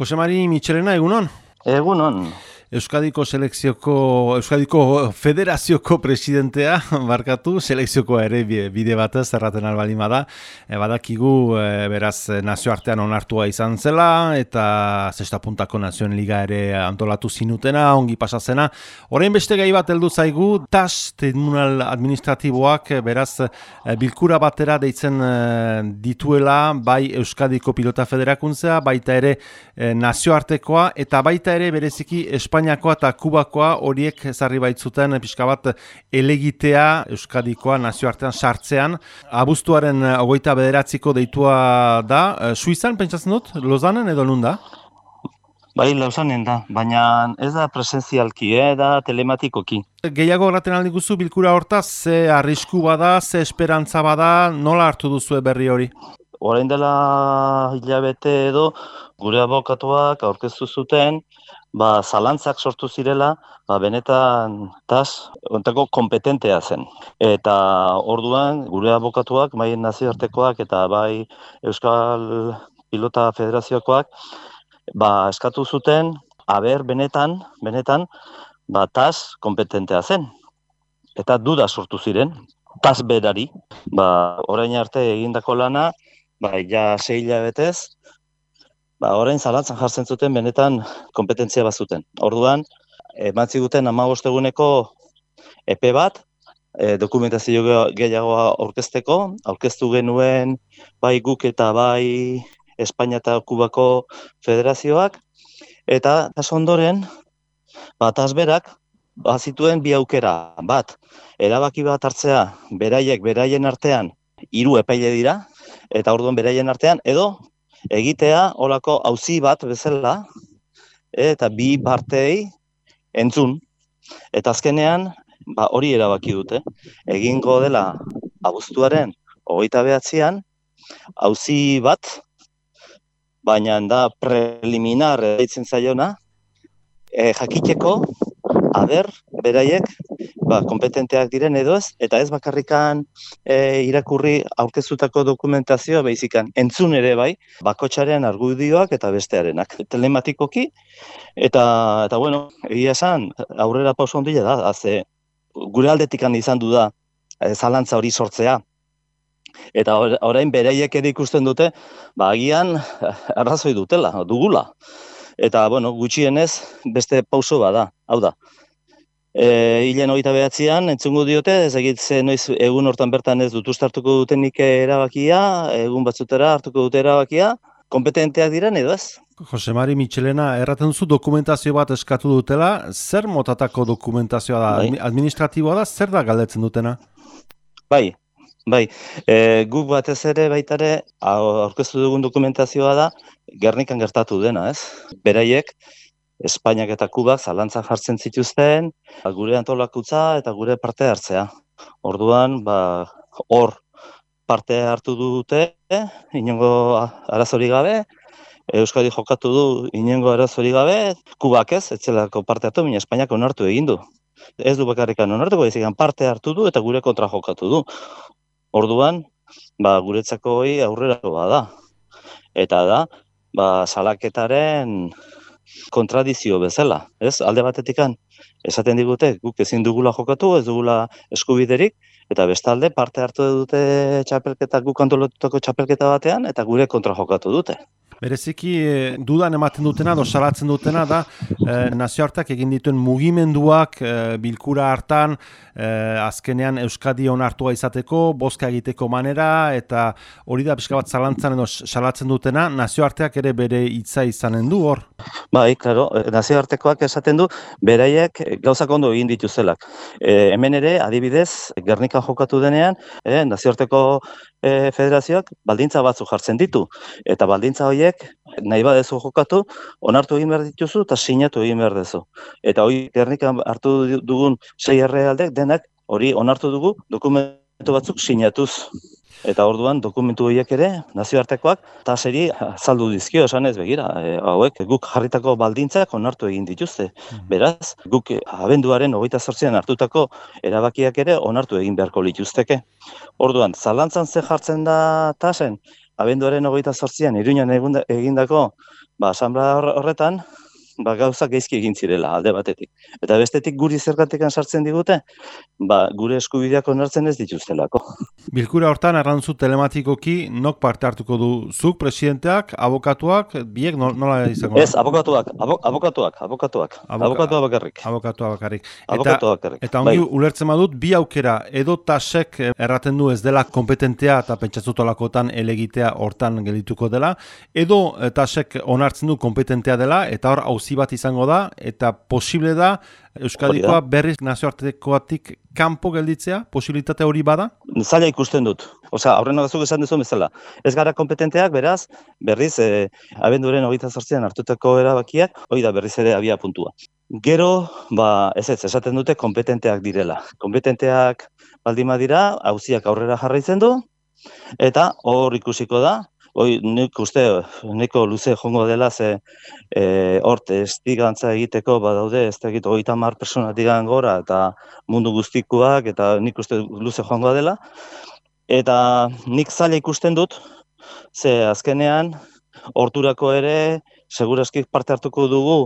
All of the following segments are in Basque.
Jose Mari Michelena, egunon? Egunon. Euskadiko selekzioko, Euskadiko federazioko presidentea, barkatu, selekzioko ere bide batez, erraten albalima da. E, badakigu, e, beraz, nazioartean onartua izan zela, eta zesta puntako nazioen liga ere antolatu zinutena, ongi pasazena. Horein beste gai bat heldu zaigu, TAS, Tribunal Administratiboak, beraz, e, bilkura batera deitzen e, dituela, bai Euskadiko Pilota Federakuntzea, baita ere e, nazioartekoa, eta baita ere bereziki Espainiak Espainiakoa eta Kubakoa horiek zarri baitzuten pixka bat elegitea Euskadikoa nazioartean sartzean. Abuztuaren hogeita bederatziko deitua da. Eh, Suizan, pentsatzen dut, Lozanen edo lunda? Bai, lausanen da, baina ez da presenzialki, eh, da telematikoki. Gehiago horreten aldi guzu, bilkura hortaz, ze arrisku bada, ze esperantza bada, nola hartu duzu berri hori? Horain dela hilabete edo, gure abokatuak aurkeztu zuten, ba, zalantzak sortu zirela, ba, benetan tas ontako kompetentea zen. Eta orduan, gure abokatuak, bai nazioartekoak eta bai Euskal Pilota Federaziokoak, ba, eskatu zuten, aber benetan, benetan, ba, tas kompetentea zen. Eta duda sortu ziren, tas berari, ba, orain arte egindako lana, ba, ja seila betez, ba, orain zalantzan jartzen zuten benetan kompetentzia bat zuten. Orduan, ematzi guten ama eguneko epe bat, e, dokumentazio gehiagoa aurkezteko, aurkeztu genuen bai guk eta bai Espainia eta Kubako federazioak, eta tas ondoren, bat azberak, bazituen bi aukera, bat, erabaki bat hartzea, beraiek, beraien artean, hiru epaile dira, eta orduan beraien artean, edo egitea olako auzi bat bezala eta bi partei entzun. Eta azkenean ba hori erabaki dute. Egingo dela abuztuaren 29an auzi bat baina da preliminar deitzen zaiona e, jakiteko aber beraiek ba, kompetenteak diren edo ez, eta ez bakarrikan e, irakurri aurkezutako dokumentazioa behizikan entzun ere bai, bakotxaren argudioak eta bestearenak. Telematikoki, eta, eta bueno, egia esan, aurrera pauso ondila da, haze, gure aldetik izan du da, e, zalantza hori sortzea, eta orain bereiek ere ikusten dute, ba, agian arrazoi dutela, dugula. Eta, bueno, gutxienez, beste pauso bada, hau da, E, hilen hogeita behatzean, entzungu diote, ez egit noiz egun hortan bertan ez dut ustartuko dutenik erabakia, egun batzutera hartuko dute erabakia, kompetenteak diren edo ez? Jose Mari Michelena, erraten duzu dokumentazio bat eskatu dutela, zer motatako dokumentazioa da? Bai. Administratiboa da, zer da galdetzen dutena? Bai, bai. E, guk batez ere baitare, aurkeztu dugun dokumentazioa da, Gernikan gertatu dena, ez? Beraiek, Espainiak eta Kubak zalantzan jartzen zituzten, ba, gure antolakutza eta gure parte hartzea. Orduan, ba, hor parte hartu dute, inongo arazori gabe, Euskadi jokatu du inongo arazori gabe, Kubak ez, etzelako parte hartu, baina Espainiak onartu egin du. Ez du bakarrikan onartu, baizik parte hartu du eta gure kontra jokatu du. Orduan, ba, guretzako hori aurrera da. Eta da, ba, salaketaren kontradizio bezala, ez? Alde batetikan esaten digute guk ezin dugula jokatu, ez dugula eskubiderik eta bestalde parte hartu dute txapelketa guk antolatutako txapelketa batean eta gure kontra jokatu dute. Bereziki e, dudan ematen dutena, dosalatzen dutena da e, nazioartak egin dituen mugimenduak e, bilkura hartan e, azkenean Euskadi onartua izateko, boska egiteko manera eta hori da pixka bat zalantzan edo salatzen dutena, nazioarteak ere bere hitza izanen du hor? Bai, klaro, nazioartekoak esaten du beraiek gauzak ondo egin dituzelak. E, hemen ere, adibidez, Gernika jokatu denean, e, nazioarteko e, federazioak baldintza batzu jartzen ditu. Eta baldintza horiek, nahi badezu jokatu, onartu egin behar dituzu eta sinatu egin behar dezu. Eta hori gernikan hartu dugun sei aldek denak hori onartu dugu dokumentu batzuk sinatuz. Eta orduan dokumentu horiek ere nazioartekoak ta seri azaldu dizkio esan ez begira e, hauek guk jarritako baldintzak onartu egin dituzte. Mhm. Beraz, guk abenduaren 28an hartutako erabakiak ere onartu egin beharko lituzteke. Orduan, zalantzan ze jartzen da tasen abenduaren hogeita sortzian, iruñan egindako, ba, asamblea horretan, ba, gauza geizki egin zirela alde batetik. Eta bestetik guri zergatekan sartzen digute, ba, gure eskubideak onartzen ez dituztelako. Bilkura hortan arrantzu telematikoki nok parte hartuko du zuk presidenteak, abokatuak, biek nola izango? Ez, abokatuak, abokatuak, abokatuak, abokatuak bakarrik. Abokatuak bakarrik. Eta, bakarrik. Eta ongi bai. ulertzen badut, bi aukera, edo tasek erraten du ez dela kompetentea eta pentsatzutolakotan elegitea hortan gelituko dela, edo tasek onartzen du kompetentea dela, eta hor hauzi bat izango da, eta posible da Euskadikoa berriz nazioartekoatik kanpo gelditzea, posibilitate hori bada? Zaila ikusten dut. Osa, aurren nogazuk esan duzu bezala. Ez gara kompetenteak, beraz, berriz, e, abenduren hogeita sortzean hartuteko erabakiak, hori da berriz ere abia puntua. Gero, ba, ez ez, esaten dute kompetenteak direla. Kompetenteak baldima dira, hauziak aurrera jarraitzen du, eta hor ikusiko da, Hoi, nik uste, neko luze jongo dela, ze e, horte estigantza egiteko badaude, ez da egit, oita mar persona digan gora, eta mundu guztikuak, eta nik uste luze jongo dela. Eta nik zaila ikusten dut, ze azkenean, horturako ere, segurazki parte hartuko dugu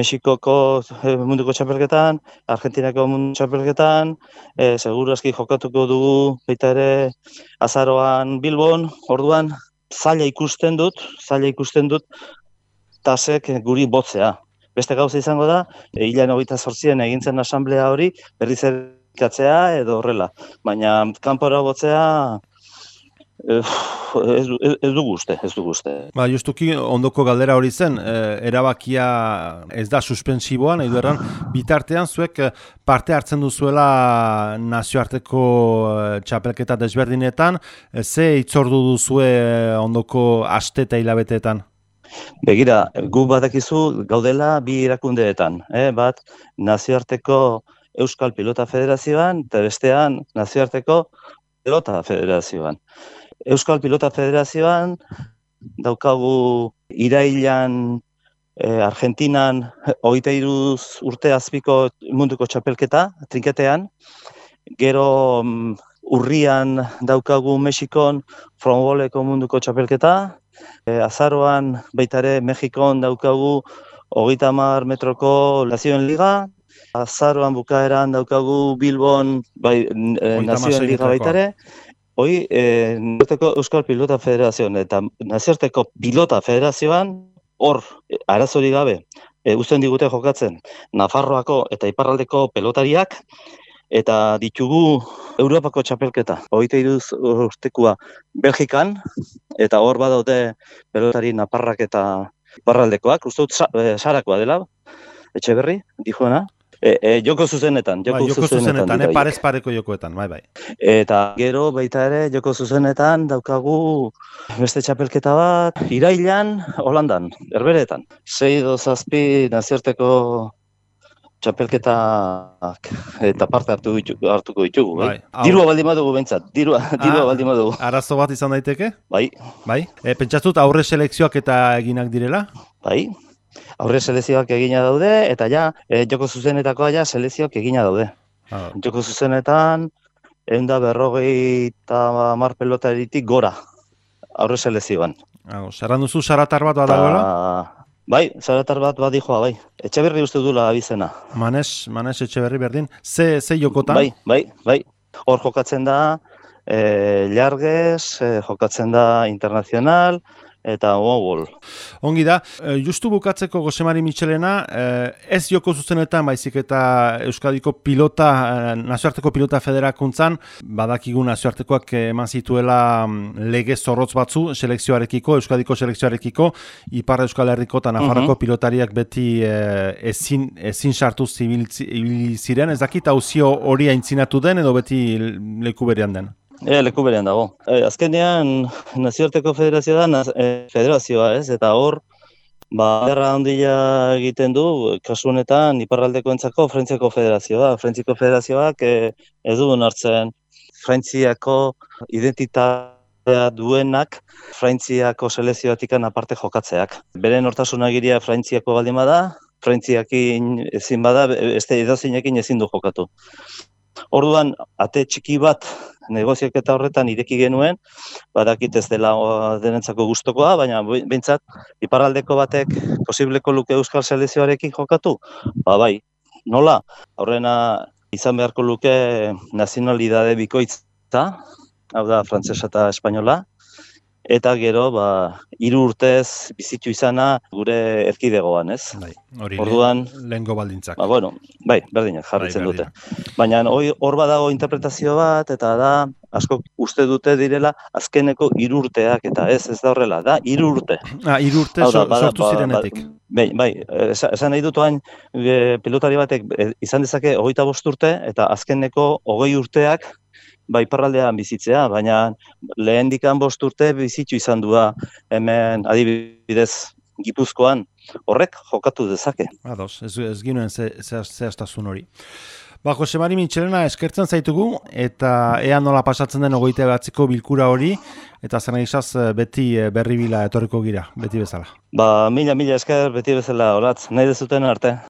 Mexikoko e, munduko txapelketan, Argentinako mundu txapelketan, e, segurazki jokatuko dugu baita ere azaroan Bilbon, orduan, zaila ikusten dut, zaila ikusten dut, tasek guri botzea. Beste gauza izango da, e, hilan hogeita sortzien egintzen asamblea hori, berriz erikatzea edo horrela. Baina kanpora botzea, ez, ez du guzte, ez du guzte. Ba, justuki ondoko galdera hori zen, e, erabakia ez da suspensiboa, nahi dueran, bitartean zuek e, parte hartzen duzuela nazioarteko e, txapelketa desberdinetan, ze itzordu duzue ondoko aste eta hilabeteetan? Begira, gu badakizu gaudela bi irakundeetan, eh? bat nazioarteko Euskal Pilota Federazioan, eta bestean nazioarteko Pilota Federazioan. Euskal Pilota Federazioan daukagu irailan e, Argentinan hogeita iruz urte azpiko munduko txapelketa, trinketean. Gero mm, urrian daukagu Mexikon fronboleko munduko txapelketa. E, azaroan baitare Mexikon daukagu hogeita mar metroko lazioen liga. Azaroan bukaeran daukagu Bilbon bai, e, nazioen liga baitare. Hoi, e, Euskal Pilota Federazioan eta Nazioarteko Pilota Federazioan, hor, arazori gabe, e, uzten digute jokatzen, Nafarroako eta Iparraldeko pelotariak, eta ditugu Europako txapelketa. Hoite iruz urtekua Belgikan, eta hor badaude pelotari Naparrak eta Iparraldekoak, uste dut e, sarakoa dela, etxe berri, dijuena, E, e, joko zuzenetan, joko, bai, joko zuzenetan, zuzenetan e, parez pareko jokoetan, bai, bai. Eta gero baita ere, joko zuzenetan daukagu beste txapelketa bat, irailan, Holandan, erberetan. Sei dozazpi naziarteko txapelketak eta parte hartu hartuko ditugu, bai. bai dirua baldin badugu bentsat, dirua, ah, dirua baldin badugu. Arazo bat izan daiteke? Bai. Bai? E, pentsatzut aurre selekzioak eta eginak direla? Bai, aurre selezioak egina daude, eta ja, e, joko zuzenetakoa ja selezioak egina daude. Ah. Joko zuzenetan, egun da berrogei eta mar pelota editik gora, aurre selezioan. Ah, Zaran duzu zaratar bat badagoela? Bai, zaratar bat bat dijoa, bai. Etxe berri uste dula abizena. Manes, manes etxe berri berdin. Ze, ze jokotan? Bai, bai, bai. Hor jokatzen da, e, llargez, e, jokatzen da internazional, eta Wogol. Ongi da, eh, justu bukatzeko Gosemari Michelena, eh, ez joko zuzenetan, baizik eta Euskadiko pilota, eh, nazioarteko pilota federakuntzan, badakigu nazioartekoak eman zituela mm, lege zorrotz batzu selekzioarekiko, Euskadiko selekzioarekiko, Ipar Euskal Herriko eta Nafarroko mhm. pilotariak beti ezin, ezin sartu zibil ziren, ez dakit hauzio hori aintzinatu den edo beti leku berean den? E, leku berean dago. E, azkenean, nazioarteko federazioa da, e, federazioa ez, eta hor, ba, erra handia egiten du, kasu honetan, iparraldeko entzako Frentziako federazioa. Frentziako federazioak e, ez du hartzen Frentziako identitatea duenak Frentziako selezioatikan aparte jokatzeak. Beren hortasuna giria Frentziako baldin bada, Frentziakin ezin bada, ez edozinekin ezin du jokatu. Orduan, ate txiki bat negoziaketa horretan ireki genuen, badakit ez dela denentzako gustokoa, baina behintzat, iparraldeko batek posibleko luke Euskal Selezioarekin jokatu? Ba bai, nola? Horrena izan beharko luke nazionalidade bikoitza, hau da, frantzesa eta espainola, eta gero ba hiru urtez bizitu izana gure erkidegoan, ez? Bai, hori Orduan lehengo baldintzak. Ba bueno, bai, berdinak jarritzen Bai, dute. Baina hor badago interpretazio bat eta da asko uste dute direla azkeneko hiru urteak eta ez ez da horrela, da hiru urte. Ah, hiru urte bada- sortu ba- zirenetik. Bai, bai, esa- esan nahi dut hain e, pilotari batek e, izan dezake hogeita bost urte eta azkeneko hogei urteak bai iparraldean bizitzea, baina lehendikan bost urte bizitu izan dua hemen adibidez Gipuzkoan horrek jokatu dezake. Ados, ez, ez ginuen ze, ze, zehaztasun hori. Ba, Jose Mari Mitxelena eskertzen zaitugu, eta ea nola pasatzen den ogoite batziko bilkura hori, eta zer izaz, eh, beti eh, berri bila etorriko gira, beti bezala. Ba, mila, mila esker beti bezala, olatz, nahi dezuten arte.